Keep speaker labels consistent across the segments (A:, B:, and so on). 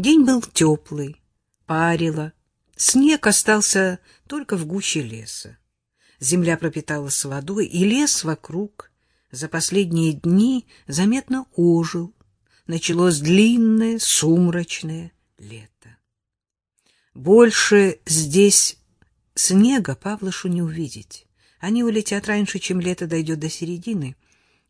A: День был теплый, парило. Снег остался только в гуще леса. Земля пропиталась водой, и лес вокруг за последние дни заметно ожил. Началось длинное, сумрачное лето. Больше здесь снега Павлышу не увидеть. Они улетят раньше, чем лето дойдет до середины.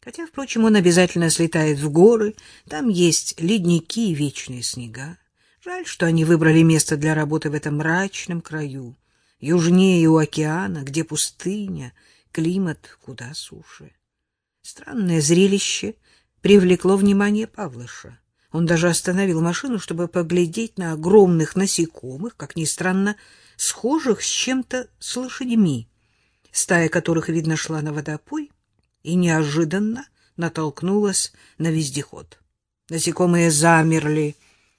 A: Хотя, впрочем, он обязательно слетает в горы. Там есть ледники и вечные снега. Жаль, что они выбрали место для работы в этом мрачном краю, южнее у океана, где пустыня, климат куда суше. Странное зрелище привлекло внимание Павлыша. Он даже остановил машину, чтобы поглядеть на огромных насекомых, как ни странно, схожих с чем-то с лошадьми, стая которых, видно, шла на водопой и неожиданно натолкнулась на вездеход. Насекомые замерли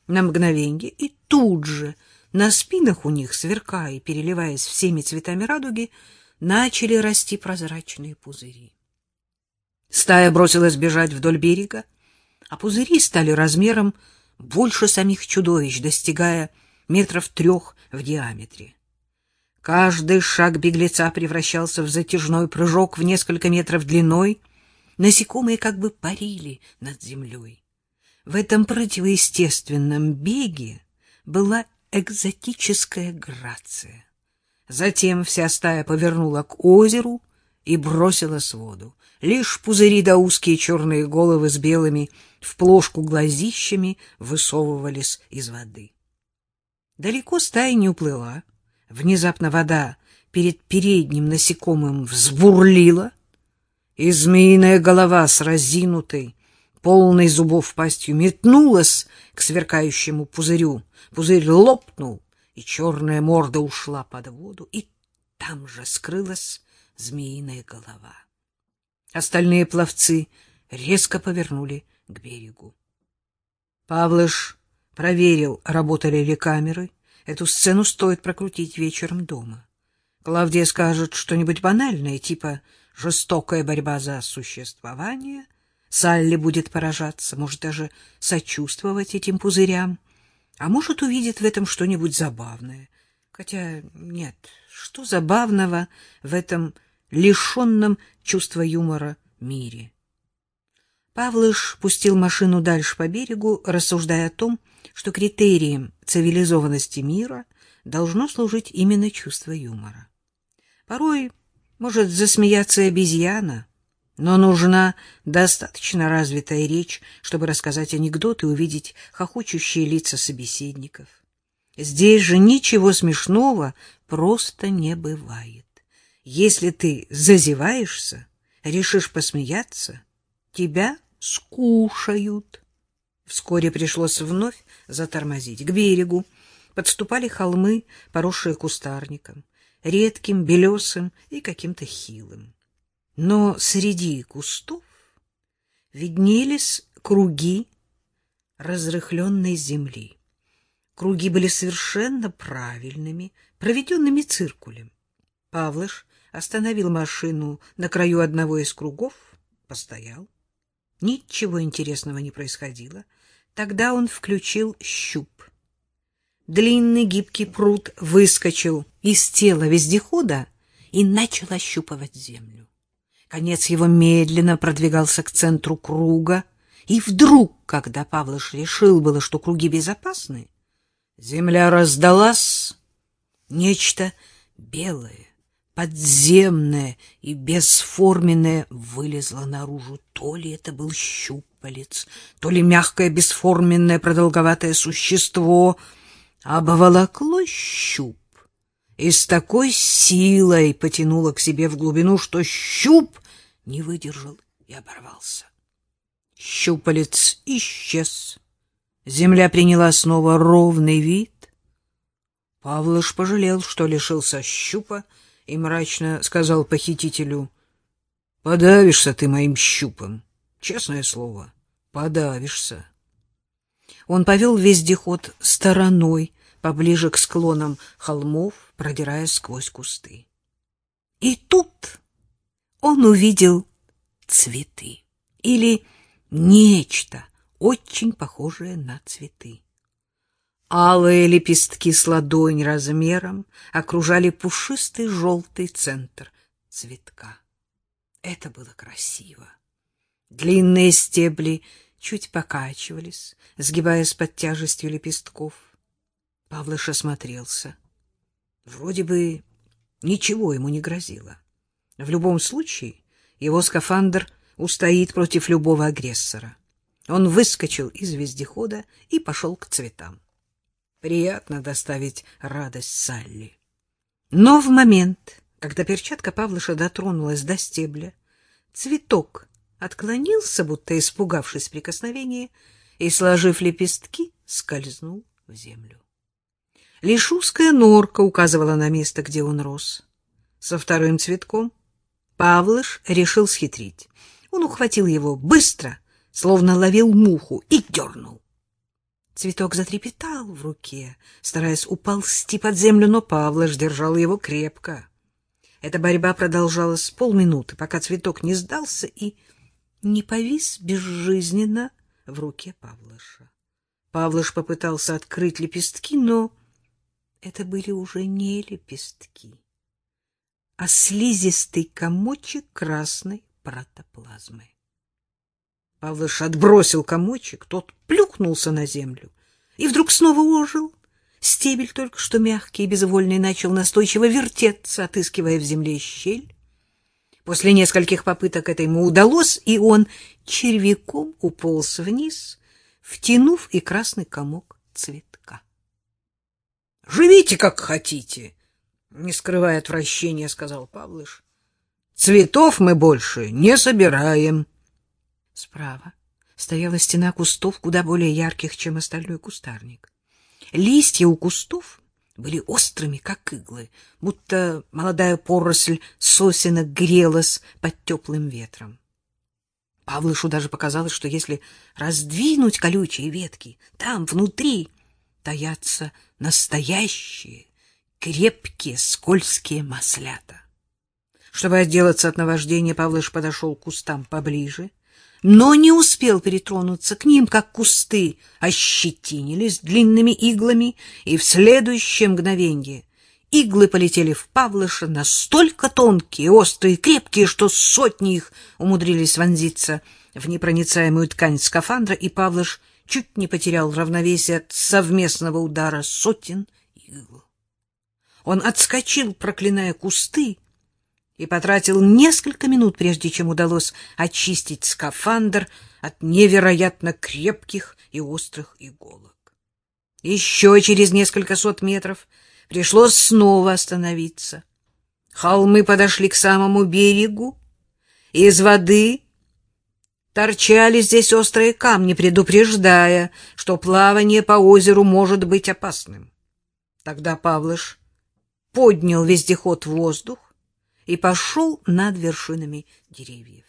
A: на мгновенье, и тут же на спинах у них, сверкая и переливаясь всеми цветами радуги, начали расти прозрачные пузыри. Стая бросилась бежать вдоль берега, а пузыри стали размером больше самих чудовищ, достигая метров трех в диаметре. Каждый шаг беглеца превращался в затяжной прыжок в несколько метров длиной. Насекомые как бы парили над землей. В этом противоестественном беге была экзотическая грация. Затем вся стая повернула к озеру и бросилась в воду. Лишь пузыри да узкие черные головы с белыми в плошку глазищами высовывались из воды. Далеко стая не уплыла. Внезапно вода перед передним насекомым взбурлила, и змеиная голова с разинутой, полной зубов пастью метнулась к сверкающему пузырю. Пузырь лопнул, и черная морда ушла под воду, и там же скрылась змеиная голова. Остальные пловцы резко повернули к берегу. Павлыш проверил, работали ли камеры. Эту сцену стоит прокрутить вечером дома. Клавдия скажет что-нибудь банальное, типа «жестокая борьба за существование», Салли будет поражаться, может даже сочувствовать этим пузырям, а может увидит в этом что-нибудь забавное. Хотя нет, что забавного в этом лишенном чувства юмора мире? Павлыш пустил машину дальше по берегу, рассуждая о том, что критерием цивилизованности мира должно служить именно чувство юмора. Порой может засмеяться обезьяна, но нужна достаточно развитая речь, чтобы рассказать анекдот и увидеть хохочущие лица собеседников. Здесь же ничего смешного просто не бывает. Если ты зазеваешься, решишь посмеяться, тебя скушают. Вскоре пришлось вновь затормозить. К берегу подступали холмы, поросшие кустарником, редким, белесым и каким-то хилым. Но среди кустов виднелись круги разрыхленной земли. Круги были совершенно правильными, проведенными циркулем. Павлыш остановил машину на краю одного из кругов, постоял. Ничего интересного не происходило. Тогда он включил щуп. Длинный гибкий пруд выскочил из тела вездехода и начал ощупывать землю. Конец его медленно продвигался к центру круга, и вдруг, когда Павлыш решил было, что круги безопасны, земля раздалась, нечто белое, подземное и бесформенное вылезло наружу. То ли это был щупалец, то ли мягкое бесформенное продолговатое существо обволокло щуп и с такой силой потянуло к себе в глубину, что щуп не выдержал и оборвался. Щупалец исчез. Земля приняла снова ровный вид. Павлыш пожалел, что лишился щупа, и мрачно сказал похитителю, — Подавишься ты моим щупом. Честное слово, подавишься. Он повел вездеход стороной, поближе к склонам холмов, продираясь сквозь кусты. И тут он увидел цветы или нечто очень похожее на цветы. Алые лепестки с ладонь размером окружали пушистый желтый центр цветка. Это было красиво. Длинные стебли чуть покачивались, сгибаясь под тяжестью лепестков. Павлыш осмотрелся. Вроде бы ничего ему не грозило. В любом случае его скафандр устоит против любого агрессора. Он выскочил из вездехода и пошел к цветам. Приятно доставить радость Салли. Но в момент, когда перчатка Павлыша дотронулась до стебля, цветок отклонился, будто испугавшись прикосновения, и, сложив лепестки, скользнул в землю. Лишь узкая норка указывала на место, где он рос. Со вторым цветком Павлыш решил схитрить. Он ухватил его быстро, словно ловил муху, и дернул. Цветок затрепетал в руке, стараясь уползти под землю, но Павлыш держал его крепко. Эта борьба продолжалась полминуты, пока цветок не сдался и не повис безжизненно в руке Павлыша. Павлыш попытался открыть лепестки, но это были уже не лепестки, а слизистый комочек красной протоплазмы. Павлыш отбросил комочек, тот плюхнулся на землю и вдруг снова ожил. Стебель, только что мягкий и безвольный, начал настойчиво вертеться, отыскивая в земле щель. После нескольких попыток это ему удалось, и он червяком уполз вниз, втянув и красный комок цветка. — Живите, как хотите, — не скрывая отвращения, сказал Павлыш. — Цветов мы больше не собираем. Справа стояла стена кустов куда более ярких, чем остальной кустарник. Листья у кустов были острыми, как иглы, будто молодая поросль сосенок грелась под теплым ветром. Павлышу даже показалось, что если раздвинуть колючие ветки, там, внутри, таятся настоящие, крепкие, скользкие маслята. Чтобы отделаться от наваждения, Павлыш подошел к кустам поближе — но не успел перетронуться к ним, как кусты ощетинились длинными иглами, и в следующее мгновенье иглы полетели в Павлыша настолько тонкие, острые, крепкие, что сотни их умудрились вонзиться в непроницаемую ткань скафандра, и Павлыш чуть не потерял равновесие от совместного удара сотен игл. Он отскочил, проклиная кусты, и потратил несколько минут, прежде чем удалось очистить скафандр от невероятно крепких и острых иголок. Еще через несколько сот метров пришлось снова остановиться. Холмы подошли к самому берегу, из воды торчали здесь острые камни, предупреждая, что плавание по озеру может быть опасным. Тогда Павлыш поднял вездеход в воздух, и пошел над вершинами деревьев.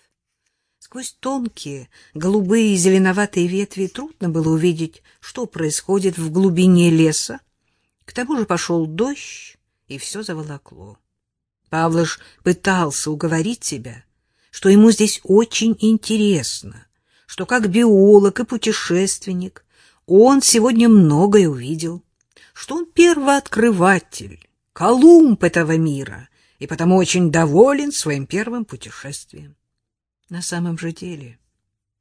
A: Сквозь тонкие голубые и зеленоватые ветви трудно было увидеть, что происходит в глубине леса. К тому же пошел дождь, и все заволокло. Павлыш пытался уговорить себя, что ему здесь очень интересно, что как биолог и путешественник он сегодня многое увидел, что он первооткрыватель, Колумб этого мира — и потому очень доволен своим первым путешествием. На самом же деле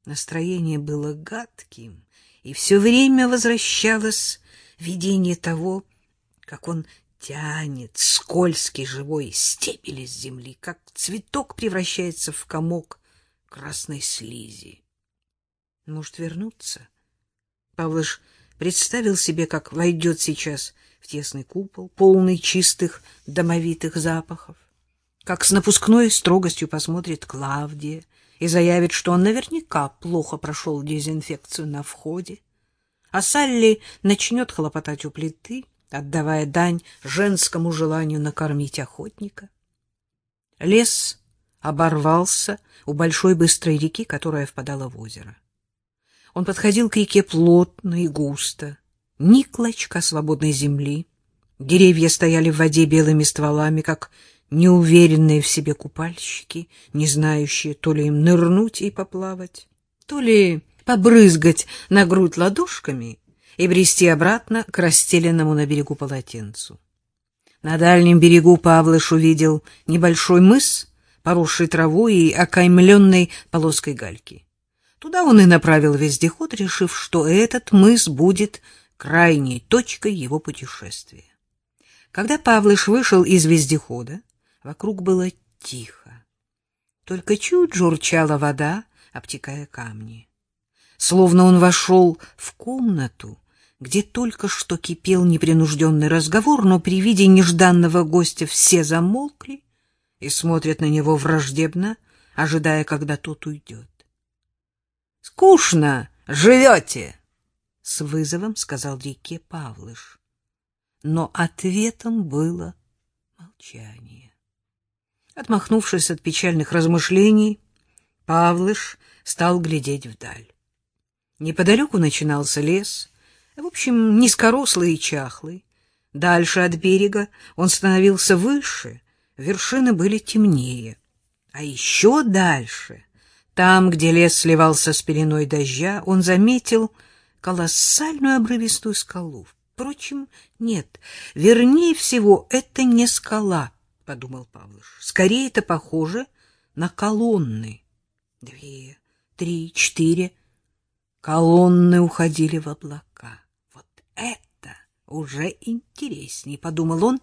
A: настроение было гадким, и все время возвращалось видение того, как он тянет скользкий живой стебель из земли, как цветок превращается в комок красной слизи. Может, вернуться? Павлыш представил себе, как войдет сейчас в тесный купол, полный чистых домовитых запахов, как с напускной строгостью посмотрит Клавдия и заявит, что он наверняка плохо прошел дезинфекцию на входе, а Салли начнет хлопотать у плиты, отдавая дань женскому желанию накормить охотника. Лес оборвался у большой быстрой реки, которая впадала в озеро. Он подходил к реке плотно и густо, ни клочка свободной земли. Деревья стояли в воде белыми стволами, как неуверенные в себе купальщики, не знающие то ли им нырнуть и поплавать, то ли побрызгать на грудь ладошками и брести обратно к расстеленному на берегу полотенцу. На дальнем берегу Павлыш увидел небольшой мыс, поросший травой и окаймленный полоской гальки. Туда он и направил вездеход, решив, что этот мыс будет крайней точкой его путешествия. Когда Павлыш вышел из вездехода, вокруг было тихо. Только чуть журчала вода, обтекая камни. Словно он вошел в комнату, где только что кипел непринужденный разговор, но при виде нежданного гостя все замолкли и смотрят на него враждебно, ожидая, когда тот уйдет. — Скучно живете! — с вызовом сказал реке Павлыш. Но ответом было молчание. Отмахнувшись от печальных размышлений, Павлыш стал глядеть вдаль. Неподалеку начинался лес, в общем, низкорослый и чахлый. Дальше от берега он становился выше, вершины были темнее. А еще дальше, там, где лес сливался с пеленой дождя, он заметил колоссальную обрывистую скалу. Впрочем, нет, вернее всего, это не скала, — подумал Павлыш. Скорее, это похоже на колонны. Две, три, четыре. Колонны уходили в облака. Вот это уже интереснее, — подумал он,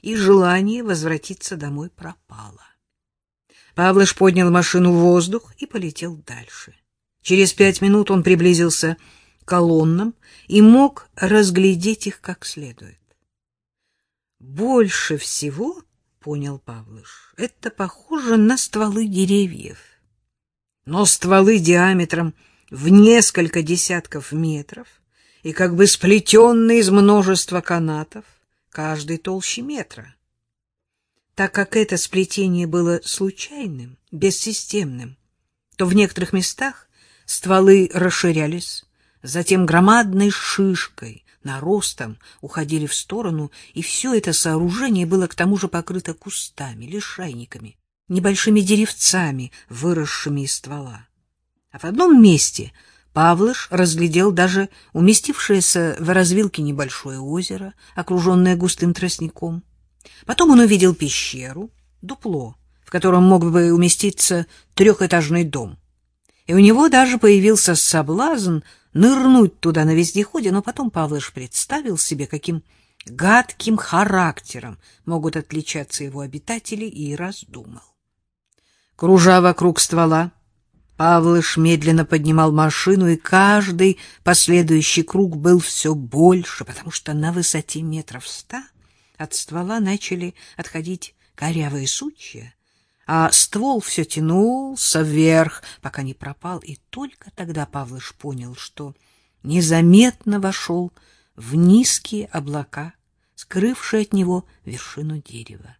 A: и желание возвратиться домой пропало. Павлыш поднял машину в воздух и полетел дальше. Через пять минут он приблизился к колоннам и мог разглядеть их как следует. Больше всего, понял Павлыш, это похоже на стволы деревьев. Но стволы диаметром в несколько десятков метров и как бы сплетенные из множества канатов, каждый толще метра. Так как это сплетение было случайным, бессистемным, то в некоторых местах стволы расширялись, затем громадной шишкой, наростом уходили в сторону, и все это сооружение было к тому же покрыто кустами, лишайниками, небольшими деревцами, выросшими из ствола. А в одном месте Павлыш разглядел даже уместившееся в развилке небольшое озеро, окруженное густым тростником. Потом он увидел пещеру, дупло, в котором мог бы уместиться трехэтажный дом. И у него даже появился соблазн нырнуть туда на вездеходе, но потом Павлыш представил себе, каким гадким характером могут отличаться его обитатели, и раздумал. Кружа вокруг ствола, Павлыш медленно поднимал машину, и каждый последующий круг был все больше, потому что на высоте метров ста от ствола начали отходить корявые сучья, а ствол все тянулся вверх, пока не пропал, и только тогда Павлыш понял, что незаметно вошел в низкие облака, скрывшие от него вершину дерева.